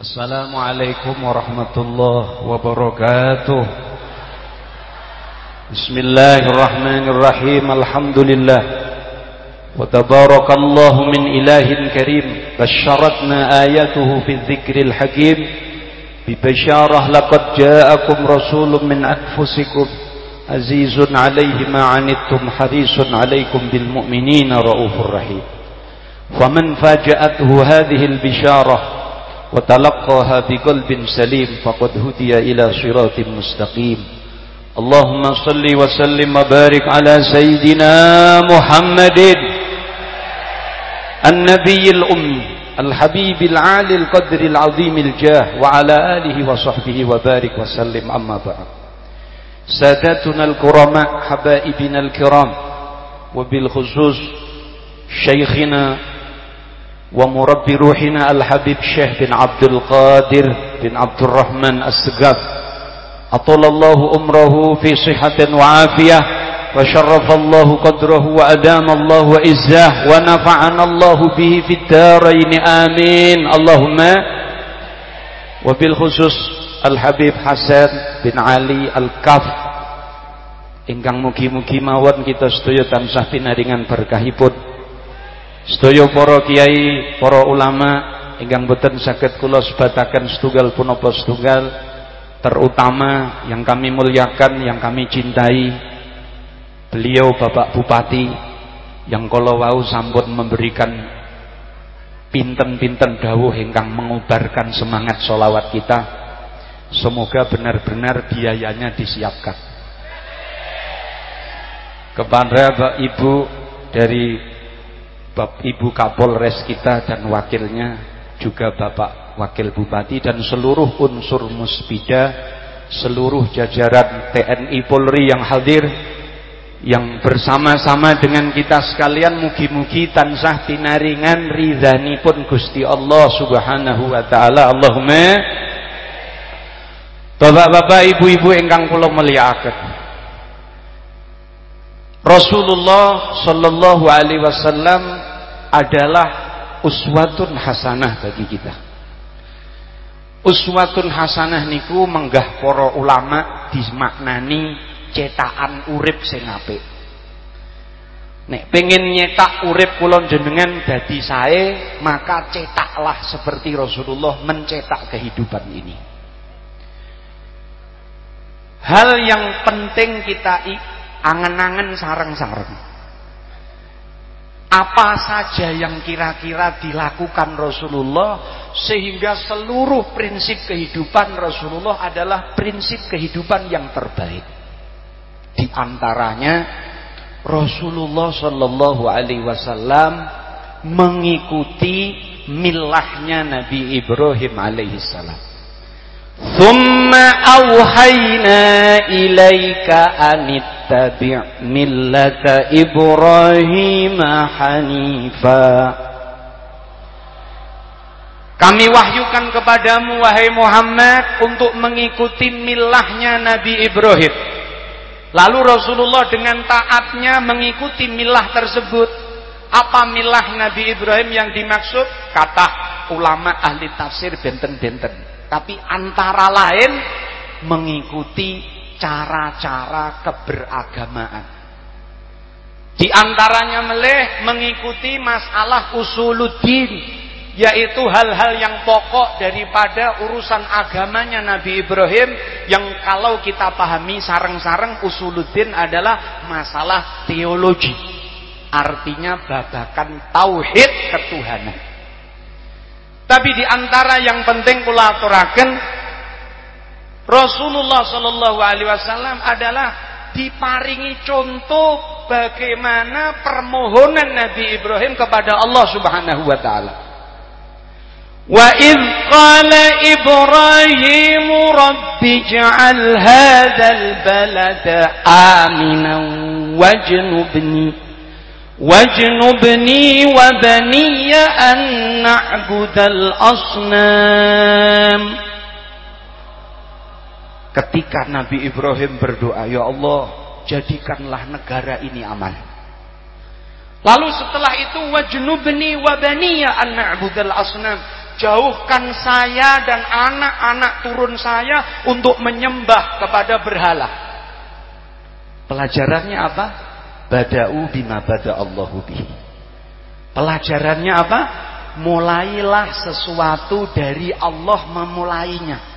السلام عليكم ورحمة الله وبركاته بسم الله الرحمن الرحيم الحمد لله وتبارك الله من إله كريم بشرتنا آياته في الذكر الحكيم ببشارة لقد جاءكم رسول من أنفسكم عزيز عليه ما عنتم حريص عليكم بالمؤمنين وتلقاها بقلب سليم فقد هدي إلى صراط مستقيم. اللهم صل وسلم وبارك على سيدنا محمد النبي الأمي الحبيب العالي القدر العظيم الجاه وعلى آله وصحبه وبارك وسلم. أما بعد ساداتنا الكرماء حبائبنا الكرام وبالخصوص شيخنا ومربي روحنا الحبيب الشيخ بن عبد القادر بن عبد الرحمن السقاف أطول الله أمره في صحة وعافية وشرف الله قدره وأدام الله وإزاه ونفعنا الله به في الدارين آمين اللهم وبالخصوص الحبيب حسن بن علي الكاف ingkang mugi-mugi mawon kita sedaya tansah pinaringan berkahipun Sedaya para kiai, para ulama ingkang boten saged kula sebataken setunggal punapa setunggal terutama yang kami muliakan, yang kami cintai beliau Bapak Bupati yang kalau wau sampun memberikan pinten-pinten dawuh ingkang mengubarkan semangat solawat kita. Semoga benar-benar biayanya disiapkan. Kepada Ibu dari Bapak Ibu Kapolres kita dan wakilnya juga Bapak Wakil Bupati dan seluruh unsur muspida seluruh jajaran TNI Polri yang hadir yang bersama-sama dengan kita sekalian mugi-mugi tansah pinaringan pun Gusti Allah Subhanahu wa taala. Allahumma Bapak-bapak, ibu-ibu ingkang kula mulyakaken Rasulullah sallallahu alaihi wasallam adalah uswatun hasanah bagi kita. Uswatun hasanah niku menggah para ulama dimaknani cetakan urip sing apik. Nek pengen nyetak urip kula jenengan dadi sae, maka cetaklah seperti Rasulullah mencetak kehidupan ini. Hal yang penting kita angen-angen sarang-sarang apa saja yang kira-kira dilakukan Rasulullah sehingga seluruh prinsip kehidupan Rasulullah adalah prinsip kehidupan yang terbaik. Di antaranya Rasulullah Shallallahu Alaihi Wasallam mengikuti milahnya Nabi Ibrahim alaihissalam. Thumma awhayna ilaika anit اتبع ملة إبراهيم حنيفا Kami wahyukan kepadamu wahai Muhammad untuk mengikuti milahnya Nabi Ibrahim. Lalu Rasulullah dengan taatnya mengikuti milah tersebut. Apa milah Nabi Ibrahim yang dimaksud? Kata ulama ahli tafsir benten-benten tapi antara lain mengikuti cara-cara keberagamaan. Di antaranya meleh mengikuti masalah usuluddin yaitu hal-hal yang pokok daripada urusan agamanya Nabi Ibrahim yang kalau kita pahami sarang-sarang usuluddin adalah masalah teologi artinya babakan tauhid ketuhanan tapi di antara yang penting kula aturaken Rasulullah Shallallahu alaihi wasallam adalah diparingi contoh bagaimana permohonan Nabi Ibrahim kepada Allah Subhanahu wa taala. Wa id qala Ibrahim rabbi ij'al hadzal balada aminan wajnubni واجنبني وبني أن نعبد الأصنام Ketika Nabi Ibrahim berdoa, Ya Allah, jadikanlah negara ini aman. Lalu setelah itu wajnubni wa baniya an asnam. jauhkan saya dan anak-anak turun saya untuk menyembah kepada berhala. Pelajarannya apa? Bada'u bima bada Allahu bihi. Pelajarannya apa? Mulailah sesuatu dari Allah memulainya.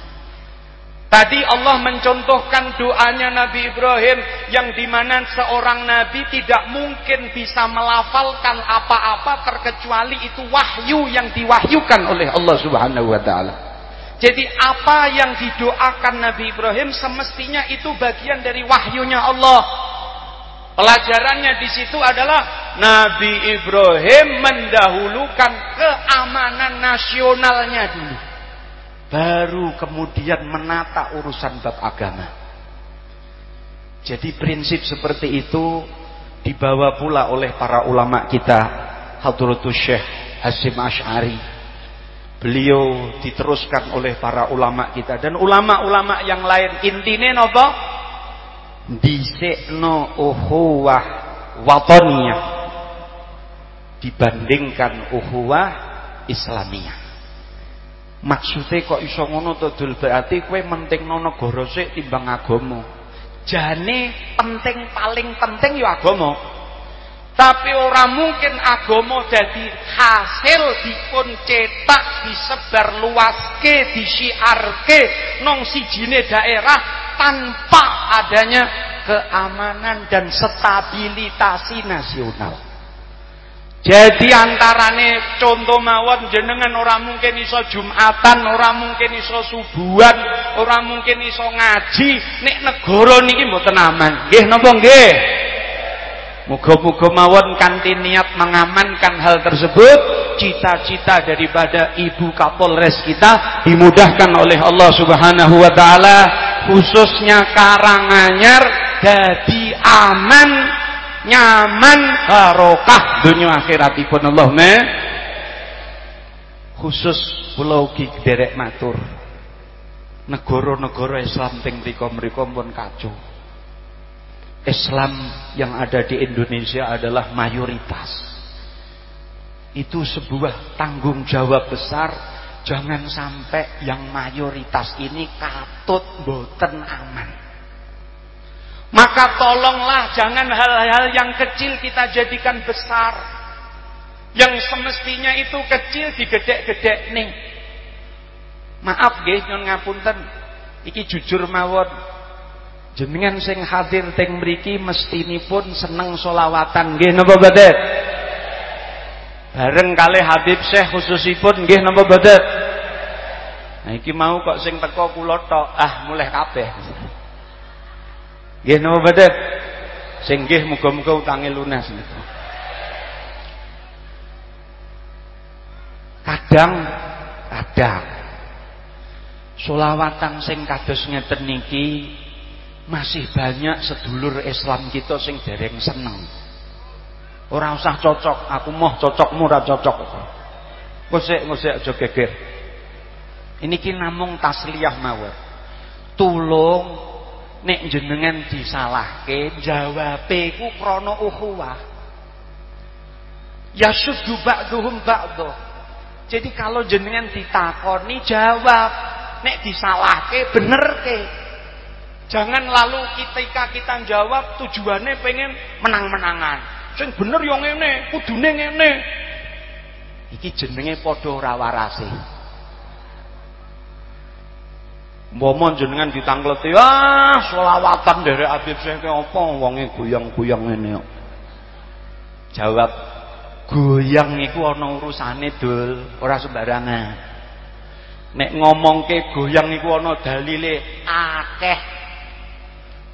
Tadi Allah mencontohkan doanya Nabi Ibrahim yang di mana seorang Nabi tidak mungkin bisa melafalkan apa-apa terkecuali itu wahyu yang diwahyukan oleh Allah Subhanahu Wa Taala. Jadi apa yang didoakan Nabi Ibrahim semestinya itu bagian dari wahyunya Allah. Pelajarannya di situ adalah Nabi Ibrahim mendahulukan keamanan nasionalnya dulu baru kemudian menata urusan bab agama. Jadi prinsip seperti itu dibawa pula oleh para ulama kita, Hadratus Syekh Hasim Ash'ari. Beliau diteruskan oleh para ulama kita dan ulama-ulama yang lain. Intinya napa? Disekno uhuwah watoniyah dibandingkan uhuwah Islamiyah. Maksudnya kok iso ngono to dul berarti kowe mentingno negara sik timbang agama. Jane penting paling penting ya agama. Tapi orang mungkin agama jadi hasil dipun cetak, disebar luaske, disiarke nong sijine daerah tanpa adanya keamanan dan stabilitasi nasional. Jadi antarane contoh mawon jenengan orang mungkin iso Jumatan, orang mungkin iso subuhan, orang mungkin iso ngaji, nek negara niki mboten aman. Nggih napa nggih? Muga-muga mawon kanthi niat mengamankan hal tersebut, cita-cita daripada Ibu Kapolres kita dimudahkan oleh Allah Subhanahu wa taala, khususnya Karanganyar dadi aman nyaman barokah dunia akhiratipun Allah me khusus pulau ugi derek matur. Negara-negara Islam teng mriku-mriku pun kacau Islam yang ada di Indonesia adalah mayoritas. Itu sebuah tanggung jawab besar. Jangan sampai yang mayoritas ini katut boten aman maka tolonglah jangan hal-hal yang kecil kita jadikan besar. Yang semestinya itu kecil digedek-gedek nih. Maaf nggih nyon ngapunten. Iki jujur mawon. Jenengan sing hadir teng mriki mestinipun seneng solawatan nggih napa boten? Bareng kali Habib Syekh khususipun nggih napa boten? Nah iki mau kok sing teko kula tok, ah mulai kabeh. Nggih napa badat? Sing nggih muga-muga utange lunas niku. Kadang kadang solawatan sing kados ngeten niki masih banyak sedulur Islam kita sing dereng seneng. Ora usah cocok, aku mau cocokmu ora cocok. Ngusik ngusik aja geger. Ini ki namung tasliyah mawon. Tulung nek jenengan disalahke jawabe ku krana ukhuwah. Ya suddu ba'duhum ba'dho jadi kalau jenengan ditakoni jawab. Nek disalahke benerke. Jangan lalu ketika kita jawab tujuannya pengen menang-menangan. Sing bener yang ngene kudune ngene. Iki jenenge padha ora warase Umpama jenengan ditangleti, ah selawatan dari Habib Syekh apa wonge goyang-goyang kok. Jawab, goyang iku ana urusane dul, ora sembarangan. Nek ngomongke goyang iku ana dalile akeh.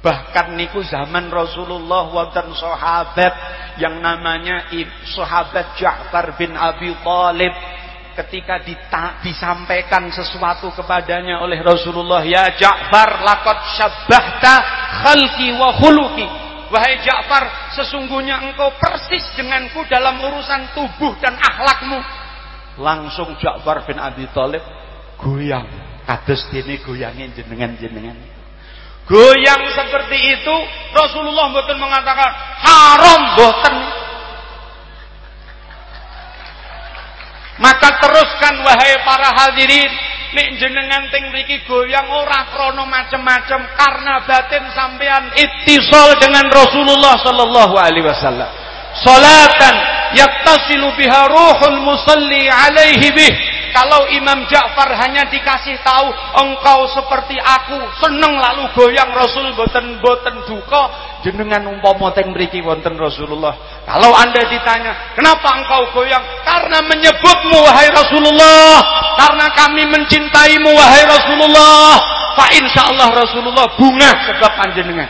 Bahkan niku zaman Rasulullah wonten sahabat yang namanya sahabat Ja'far bin Abi Thalib ketika dita, disampaikan sesuatu kepadanya oleh Rasulullah ya Ja'far laqad syabbahta khalqi wa khuluqi. Wahai Ja'far sesungguhnya engkau persis denganku dalam urusan tubuh dan akhlakmu. Langsung Ja'far bin Abi Thalib goyang. Kados dene goyangin jenengan-jenengan. Goyang seperti itu Rasulullah mboten mengatakan haram mboten maka teruskan wahai para hadirin, nek jenengan ting mriki goyang ora krana macem-macem karena batin sampean ittisal dengan Rasulullah sallallahu alaihi wasallam. Salatan yattasilu biha ruhul musalli alaihi bih kalau Imam Ja'far hanya dikasih tahu engkau seperti aku, seneng lalu goyang Rasul boten-boten duka, jenengan umpama teng mriki wonten Rasulullah. Kalau Anda ditanya, "Kenapa engkau goyang?" Karena menyebutmu wahai Rasulullah, karena kami mencintaimu wahai Rasulullah. Fa insyaallah Rasulullah bunga sebab panjenengan.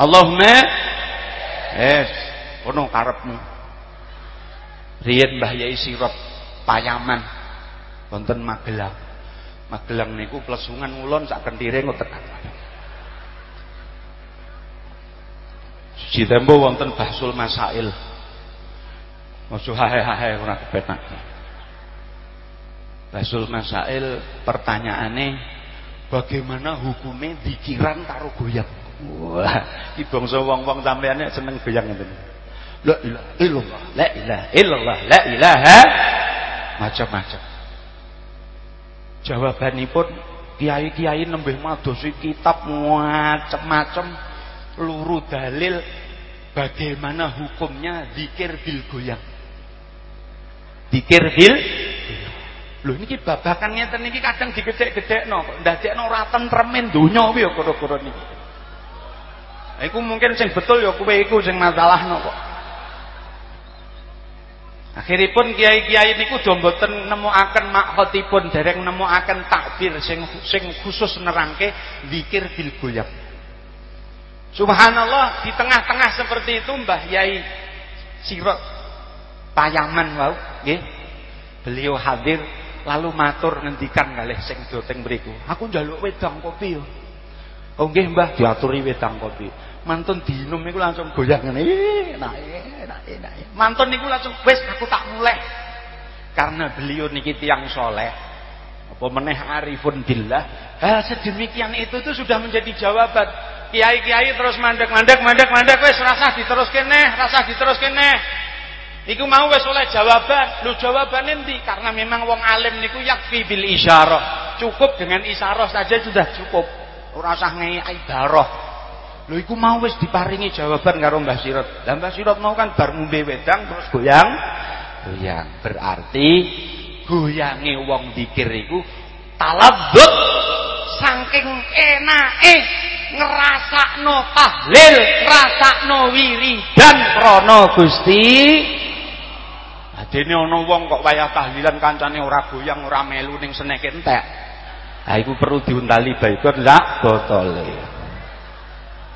Allahumma yes, ono karepmu. Riyen Mbah Yai Sirot Payaman wonten Magelang. Magelang niku plesungan ulon sak kendire ngoten. Siji tempo wonten Bahsul Masail. Ojo hahe-hahe ora kepenak. Bahsul Masail pertanyaane bagaimana hukumnya dikiran karo goyang. Wah, iki bangsa wong-wong sampeyan seneng goyang ngeten. La ilaha illallah, la ilaha illallah, la ilaha macam-macam. Jawabanipun kiai-kiai nembih madosi kitab macam-macam luru dalil bagaimana hukumnya zikir bil goyang. Zikir bil Lho niki babakan ngeten niki kadang digedhek-gedhekno ndadekno ora tentremen donya kuwi ya kira-kira niki. Iku mungkin sing betul ya kowe iku sing masalahno kok. Akhiripun kiai-kiai niku do mboten nemokaken makhotipun dereng nemokaken takbir sing sing khusus nerangke zikir bil goyang. Subhanallah di tengah-tengah seperti itu Mbah Yai Sirot Payaman wau nggih. Beliau hadir lalu matur ngendikan kalih sing do teng mriku. Aku njaluk wedang kopi yo. Oh nggih Mbah diaturi wedang kopi mantun dinum niku langsung goyang ngene. Enak, enak. Mantun niku langsung wis aku tak mulai. Karena beliau niki tiang soleh. Apa meneh arifun billah. Hal sedemikian itu tuh sudah menjadi jawaban. Kiai-kiai terus mandek mandek mandek mandek wis rasa diteruske neh, rasa diteruske neh. Iku mau wis oleh jawaban. Lu jawaban endi? Karena memang wong alim niku yakfi bil isyarah. Cukup dengan isyarah saja sudah cukup. Ora usah ngei ibarah. Lho iku mau wis diparingi jawaban karo Mbah Sirot. Lah Mbah Sirot mau kan bar ngombe wedang terus goyang. Goyang. Berarti goyange wong dikir iku taladzut saking enake ngrasakno tahlil, ngrasakno wiridan krana Gusti. Adene ana wong kok wayah tahlilan kancane ora goyang, ora melu ning seneke entek. Ha iku perlu diuntali baikon lak botole.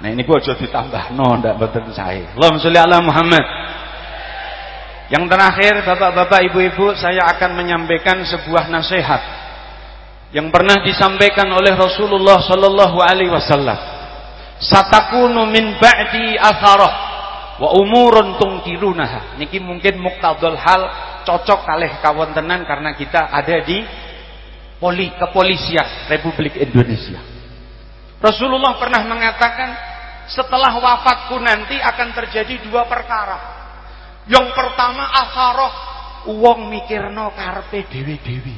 Nah ini gua aja ditambahno ndak mboten sae. Allahumma sholli ala Muhammad. Yang terakhir Bapak-bapak, Ibu-ibu, saya akan menyampaikan sebuah nasihat yang pernah disampaikan oleh Rasulullah sallallahu alaihi wasallam. Satakunu min ba'di atharah wa umurun tungkirunaha. Niki mungkin muktadul hal cocok kalih kawontenan karena kita ada di poli kepolisian Republik Indonesia. Rasulullah pernah mengatakan setelah wafatku nanti akan terjadi dua perkara. Yang pertama akharoh uang mikirno karpe dewi-dewi.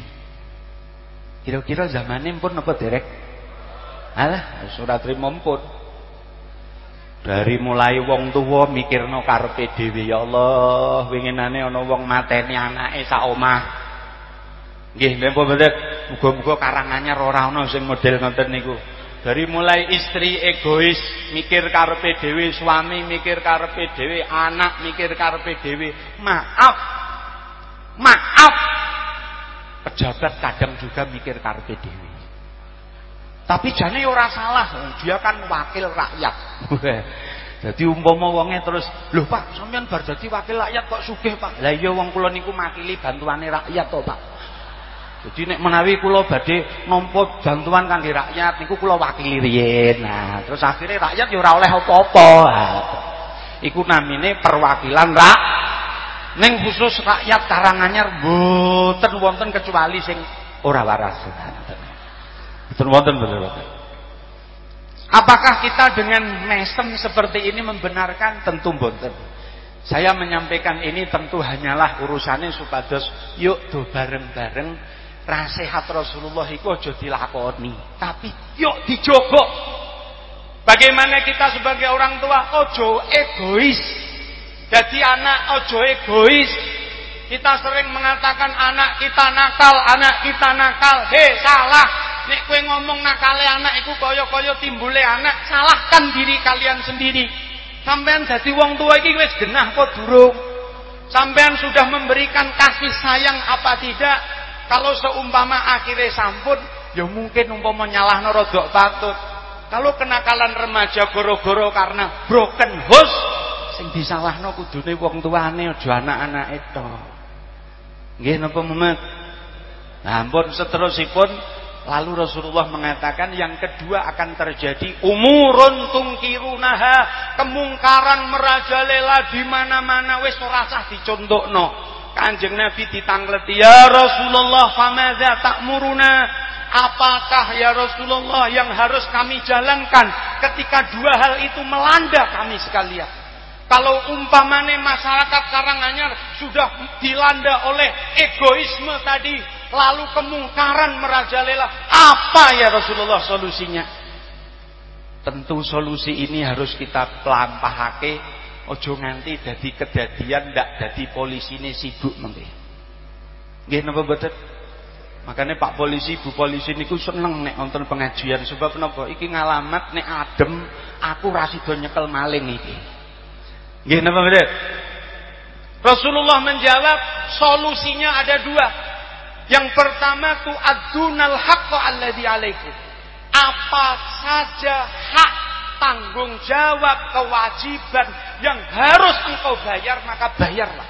Kira-kira zamannya pun apa derek? Alah, surat terima pun. Dari mulai wong tua mikirno karpe dewi ya Allah, winginane ana wong mateni anake sak omah. Nggih, napa mboten? Muga-muga karangannya ora ana sing model ngoten niku. Dari mulai istri egois, mikir karpe dewi, suami mikir karpe dewi, anak mikir karpe dewi. Maaf. Maaf. Pejabat kadang juga mikir karpe dewi. Tapi jane ora salah, dia kan wakil rakyat. Jadi umpama wonge terus, "Lho Pak, sampean bar wakil rakyat kok sugih, Pak?" Lah iya wong kula niku makili bantuane rakyat to, Pak. Jadi nek menawi kula badhe nampa bantuan kangge rakyat niku kula wakili riyin. Nah, terus akhirnya rakyat ya ora oleh apa-apa. Iku namine perwakilan rak. Ning khusus rakyat Karanganyar mboten wonten kecuali sing ora waras. Mboten wonten betul Apakah kita dengan mesem seperti ini membenarkan? Tentu mboten. Saya menyampaikan ini tentu hanyalah urusannya supados yuk do bareng-bareng nasihat Rasulullah itu aja dilakoni, tapi yuk dijogo. Bagaimana kita sebagai orang tua ojo egois. Jadi anak ojo egois. Kita sering mengatakan anak kita nakal, anak kita nakal. Hei, salah. Nek kue ngomong nakale anak itu koyo-koyo timbule anak, salahkan diri kalian sendiri. Sampean jadi wong tua iki wis genah kok durung. Sampean sudah memberikan kasih sayang apa tidak? Kalau seumpama akhirnya sampun, ya mungkin umpama nyalahno rodok patut. Kalau kenakalan remaja goro-goro karena broken host, sing disalahno kudune wong tuane aja anak-anake tok. Nggih napa Muhammad? Nah, ampun seterusipun Lalu Rasulullah mengatakan yang kedua akan terjadi umurun tungkirunaha, kemungkaran merajalela di mana-mana wis ora sah dicontohno. Kanjeng Nabi ditangleti, "Ya Rasulullah, famadza ta'muruna?" Apakah ya Rasulullah yang harus kami jalankan ketika dua hal itu melanda kami sekalian? Kalau umpamane masyarakat Karanganyar sudah dilanda oleh egoisme tadi, lalu kemungkaran merajalela. Apa ya Rasulullah solusinya? Tentu solusi ini harus kita pelampahake ojo nganti dadi kedadian ndak polisi ini sibuk nanti. Nggih napa mboten? Makanya Pak polisi, Bu polisi niku seneng nek nonton pengajian sebab napa? Iki ngalamat nek adem aku ra sida nyekel maling iki. Nggih napa mboten? Rasulullah menjawab solusinya ada dua. Yang pertama tu adunal haqqo alladhi alaikum. Apa saja hak tanggung jawab kewajiban yang harus engkau bayar maka bayarlah.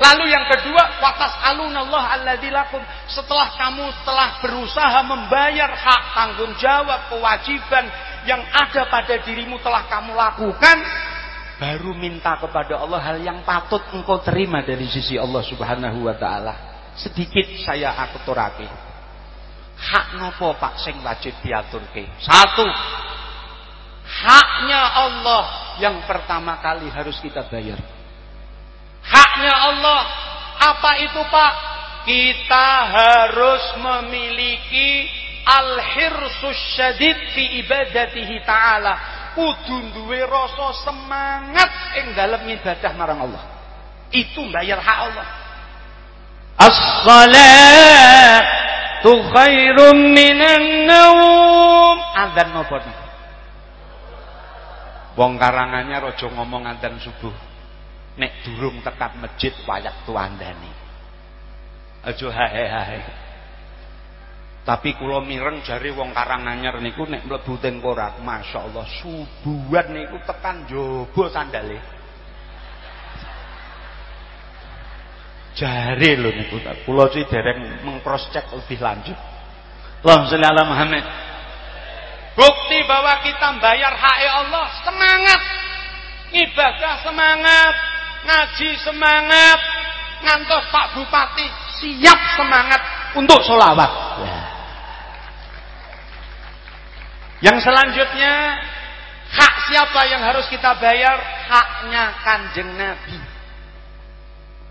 Lalu yang kedua, watas alunallah alladzi lakum. Setelah kamu telah berusaha membayar hak tanggung jawab kewajiban yang ada pada dirimu telah kamu lakukan, baru minta kepada Allah hal yang patut engkau terima dari sisi Allah Subhanahu wa taala sedikit saya aturake. Hak nopo Pak sing wajib diaturke? Satu. Haknya Allah yang pertama kali harus kita bayar. Haknya Allah apa itu Pak? Kita harus memiliki al-hirsus syadid fi ibadatihi ta'ala. Kudu rasa semangat ing dalam ibadah marang Allah. Itu bayar hak Allah. As-salatu khairum minan naum. Adzan niku? Wong karangannya raja ngomong adzan subuh. Nek durung tekan masjid wayak tuandani. Aja hae-hae. Tapi kula mireng jari wong Karanganyar niku nek mlebu teng korak, masyaallah subuhan niku tekan jaba sandale. Jare lho niku kula sih dereng mengcross check lebih lanjut. Allahumma sholli ala Muhammad. Bukti bahwa kita bayar hak Allah semangat. Ibadah semangat, ngaji semangat, ngantos Pak Bupati siap semangat untuk sholawat. Ya. Yang selanjutnya hak siapa yang harus kita bayar? Haknya Kanjeng Nabi.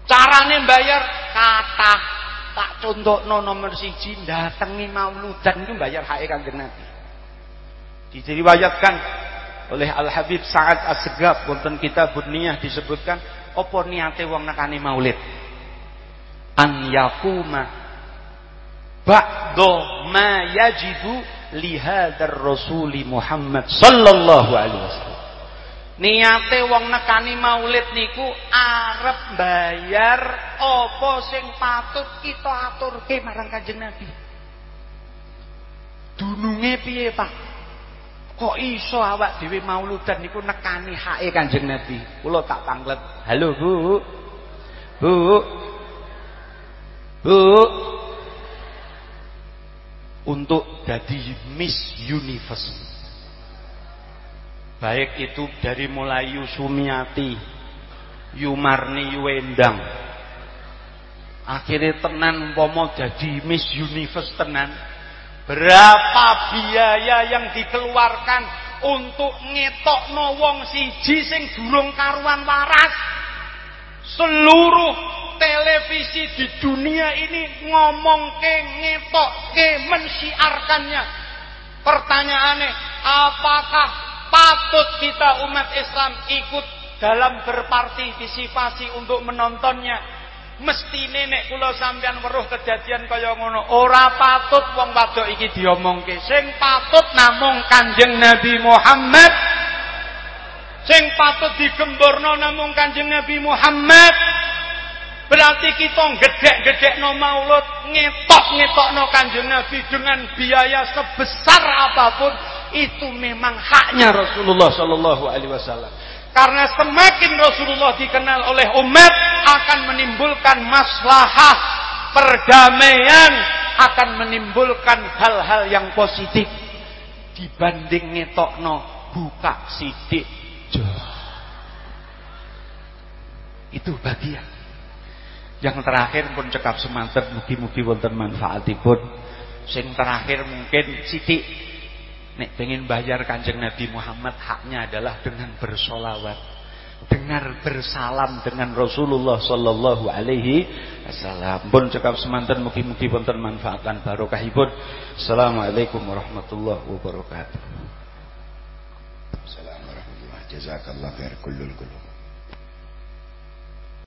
Carane bayar kata tak contoh no nomor siji datangi mauludan itu bayar hak kanjeng Nabi. Diriwayatkan oleh Al Habib Sa'ad As-Segaf kitab Buniyah disebutkan apa niate wong nekani maulid. An yakuma ba'do ma yajibu lihadar rasuli Muhammad sallallahu alaihi wasallam. Niate wong nekani maulid niku arep bayar apa sing patut kita aturke marang Kanjeng Nabi. Dununge piye, Pak? Kok iso awak dhewe mauludan niku nekani hake Kanjeng Nabi? Kula tak panglet. Halo, Bu. Bu. Bu. Untuk dadi Miss Universe baik itu dari mulai Yusumiati Yumarni Yuendang akhirnya tenan pomo jadi Miss Universe tenan berapa biaya yang dikeluarkan untuk ngetokno wong siji sing durung karuan waras. Seluruh televisi di dunia ini ngomongke, ngetokke, mensiarkannya. Pertanyaannya, apakah patut kita umat Islam ikut dalam berpartisipasi untuk menontonnya? Mesti nek kula sampean weruh kejadian kaya ngono. Ora patut wong wadok iki diomongke. Sing patut namung Kanjeng Nabi Muhammad. Sing patut digemborno namung Kanjeng Nabi Muhammad. Berarti kita gedek-gedekno maulud ngetok-ngetokno Kanjeng Nabi dengan biaya sebesar apa pun itu memang haknya Rasulullah sallallahu alaihi wasallam karena semakin Rasulullah dikenal oleh umat akan menimbulkan maslahah perdamaian akan menimbulkan hal-hal yang positif. Dibanding ngetokno buka sidik. Itu bagian yang terakhir pun cekap semangat mugi-mugi wonten manfaatipun. Sing terakhir mungkin sidik Nek pengen bayar kanjeng Nabi Muhammad haknya adalah dengan bersolawat. Dengar bersalam dengan Rasulullah Sallallahu Alaihi Wasallam. Pun cekap semantan mugi-mugi wonten manfaatan barokahipun. Assalamualaikum warahmatullahi wabarakatuh. Assalamualaikum warahmatullahi wabarakatuh.